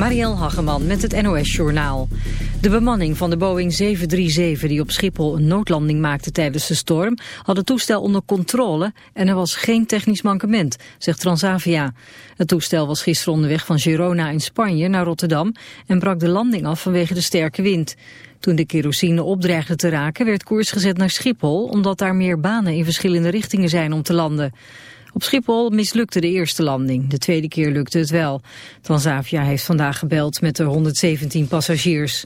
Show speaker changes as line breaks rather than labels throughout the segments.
Marielle Hageman met het NOS Journaal. De bemanning van de Boeing 737 die op Schiphol een noodlanding maakte tijdens de storm... had het toestel onder controle en er was geen technisch mankement, zegt Transavia. Het toestel was gisteren onderweg van Girona in Spanje naar Rotterdam... en brak de landing af vanwege de sterke wind. Toen de kerosine opdreigde te raken werd koers gezet naar Schiphol... omdat daar meer banen in verschillende richtingen zijn om te landen. Op Schiphol mislukte de eerste landing. De tweede keer lukte het wel. Transavia heeft vandaag gebeld met de 117 passagiers.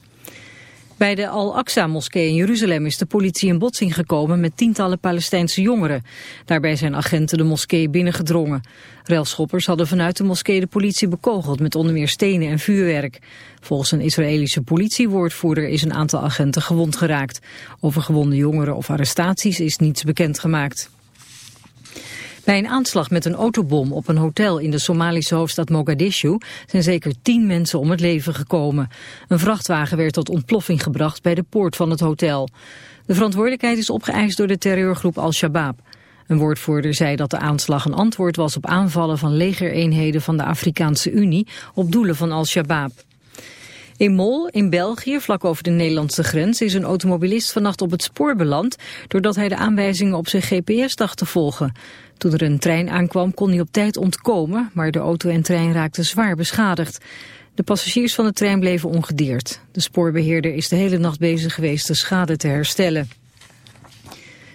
Bij de Al-Aqsa-moskee in Jeruzalem is de politie in botsing gekomen met tientallen Palestijnse jongeren. Daarbij zijn agenten de moskee binnengedrongen. Relschoppers hadden vanuit de moskee de politie bekogeld met onder meer stenen en vuurwerk. Volgens een Israëlische politiewoordvoerder is een aantal agenten gewond geraakt. Over gewonde jongeren of arrestaties is niets bekendgemaakt. Bij een aanslag met een autobom op een hotel in de Somalische hoofdstad Mogadishu zijn zeker tien mensen om het leven gekomen. Een vrachtwagen werd tot ontploffing gebracht bij de poort van het hotel. De verantwoordelijkheid is opgeëist door de terreurgroep Al-Shabaab. Een woordvoerder zei dat de aanslag een antwoord was op aanvallen van legereenheden van de Afrikaanse Unie op doelen van Al-Shabaab. In Mol, in België, vlak over de Nederlandse grens, is een automobilist vannacht op het spoor beland doordat hij de aanwijzingen op zijn GPS dacht te volgen. Toen er een trein aankwam kon hij op tijd ontkomen, maar de auto en trein raakten zwaar beschadigd. De passagiers van de trein bleven ongedeerd. De spoorbeheerder is de hele nacht bezig geweest de schade te herstellen.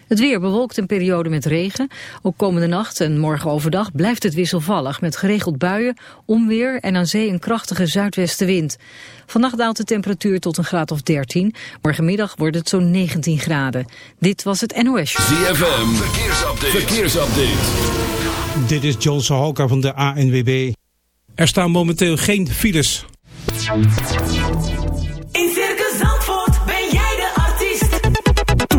Het weer bewolkt een periode met regen. Ook komende nacht en morgen overdag blijft het wisselvallig... met geregeld buien, onweer en aan zee een krachtige zuidwestenwind. Vannacht daalt de temperatuur tot een graad of 13. Morgenmiddag wordt het zo'n 19 graden. Dit was het NOS.
ZFM, verkeersupdate. verkeersupdate.
Dit is John Sahoka van de ANWB. Er staan momenteel geen files.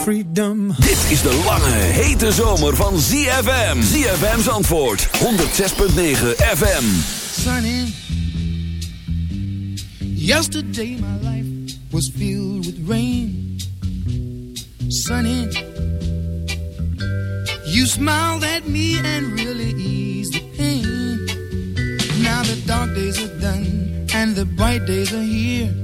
Freedom.
Dit is de lange, hete zomer van ZFM. ZFM's antwoord, 106.9 FM.
sunny. Yesterday my life was filled with rain. Sunny, you smiled at me and really eased the pain. Now the dark days are done and the bright days are here.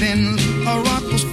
A rock was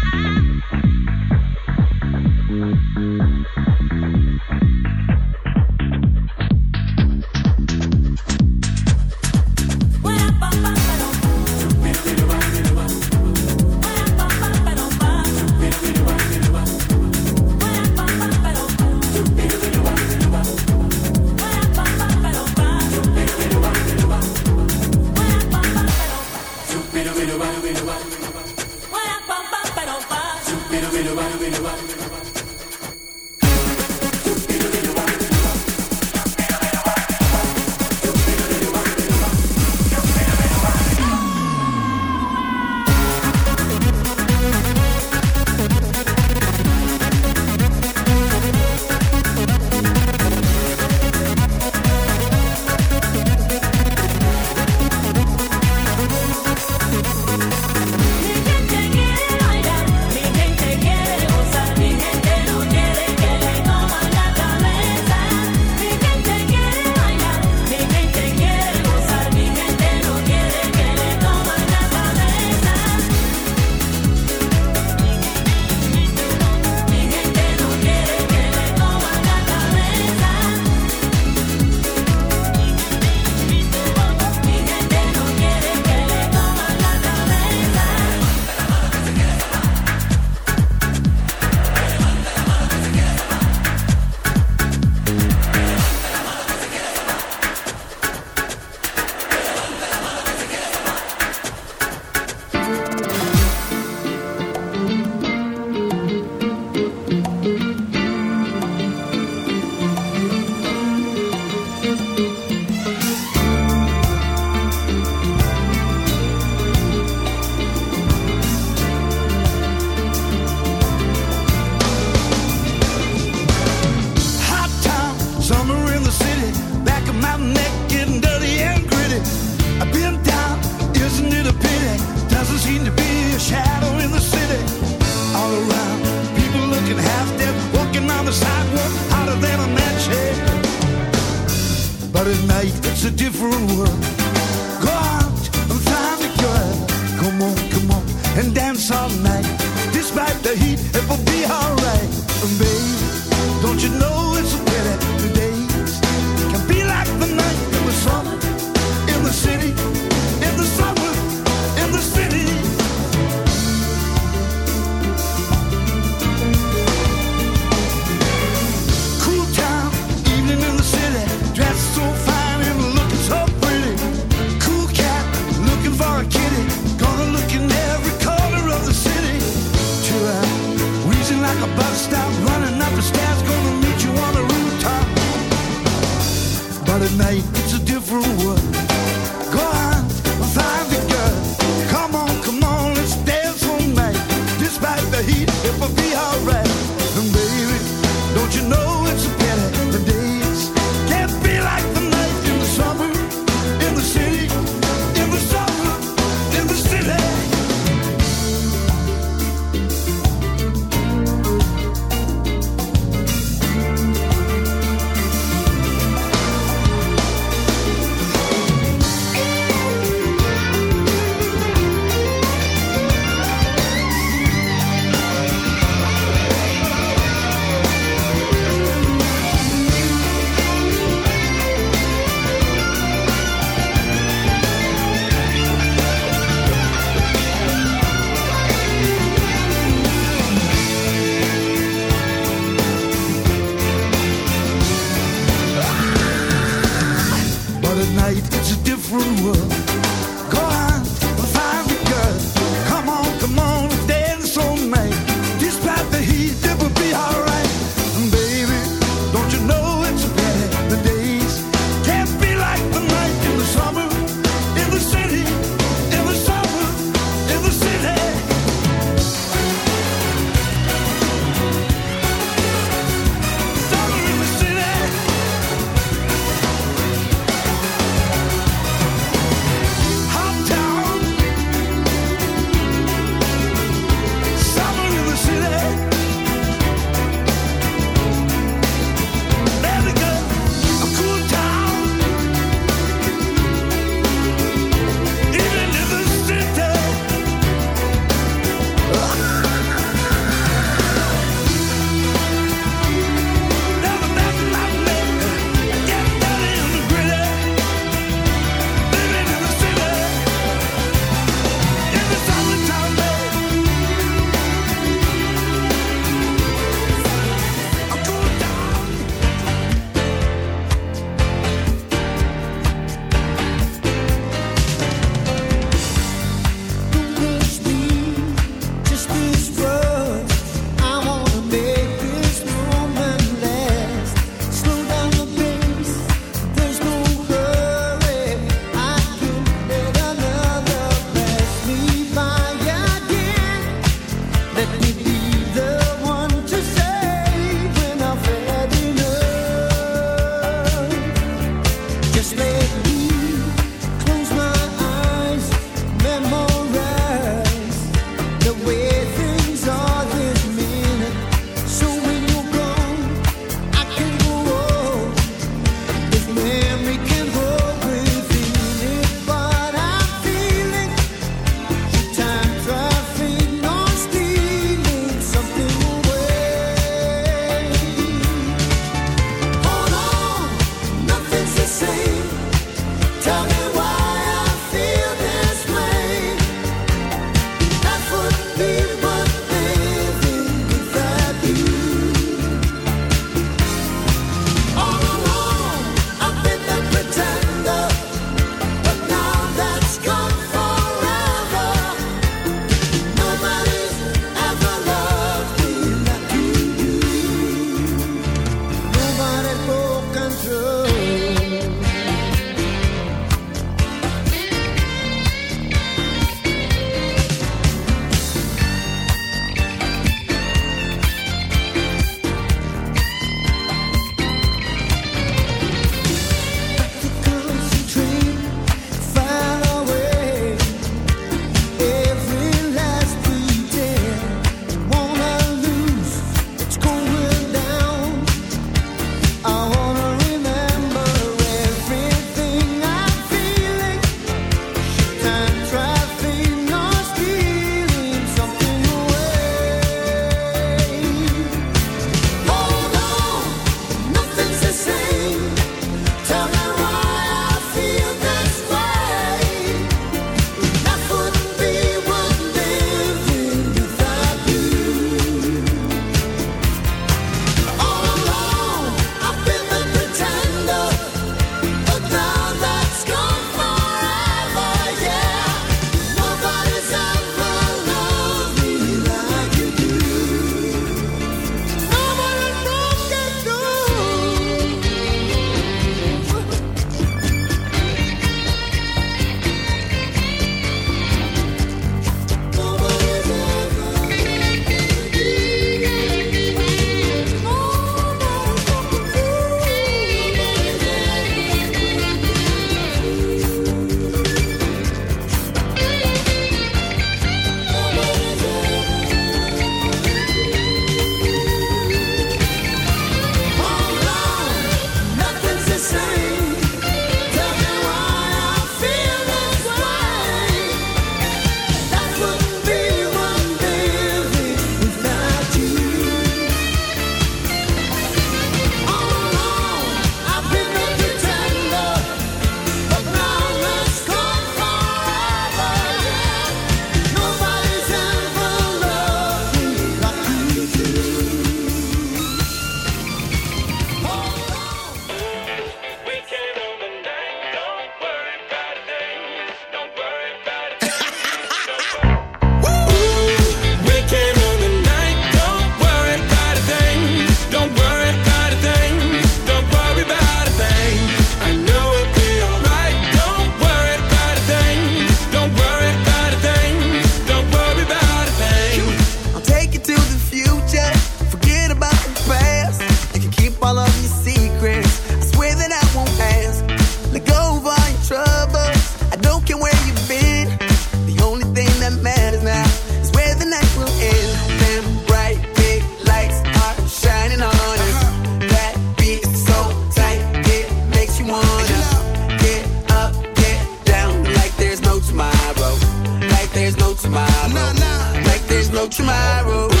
there's no tomorrow. Nah, nah. Like
there's no tomorrow.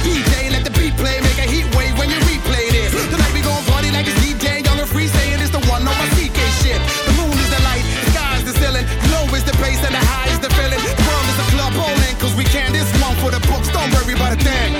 DJ, let the beat play, make a heat wave when you replay this. Tonight we party like it's DJ, young and free, saying it's the one on my The moon is the light, the the ceiling, low is the bass and the high is the feeling. The world is club all we can, this one for the books, don't.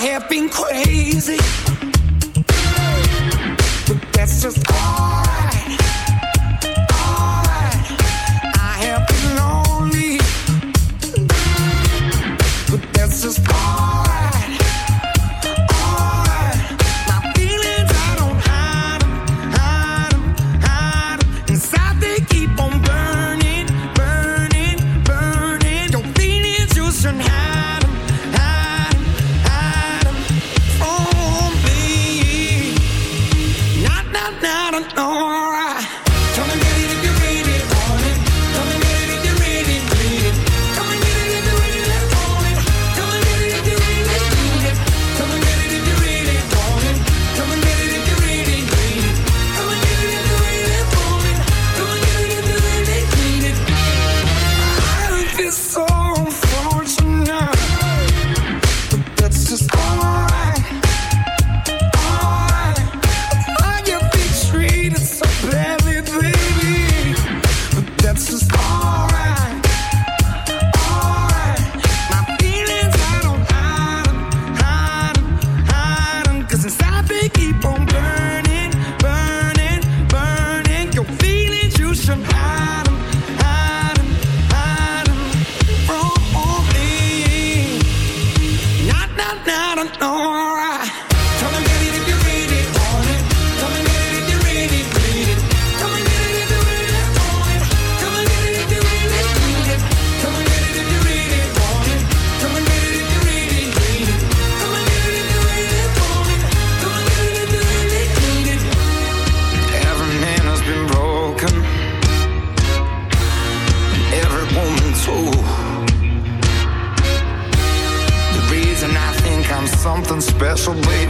have been crazy, but that's just alright. special
lady.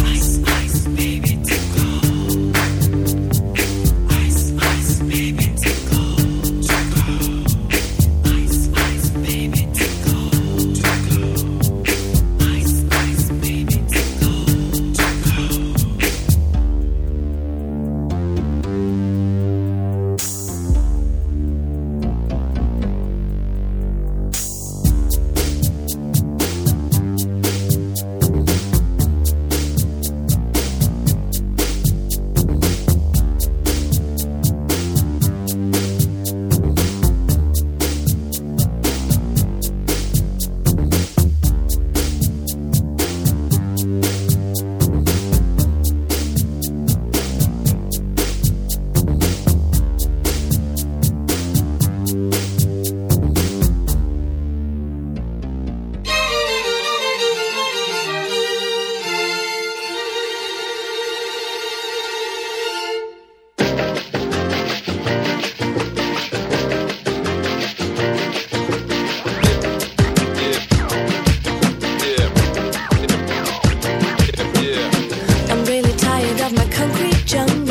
Jungle.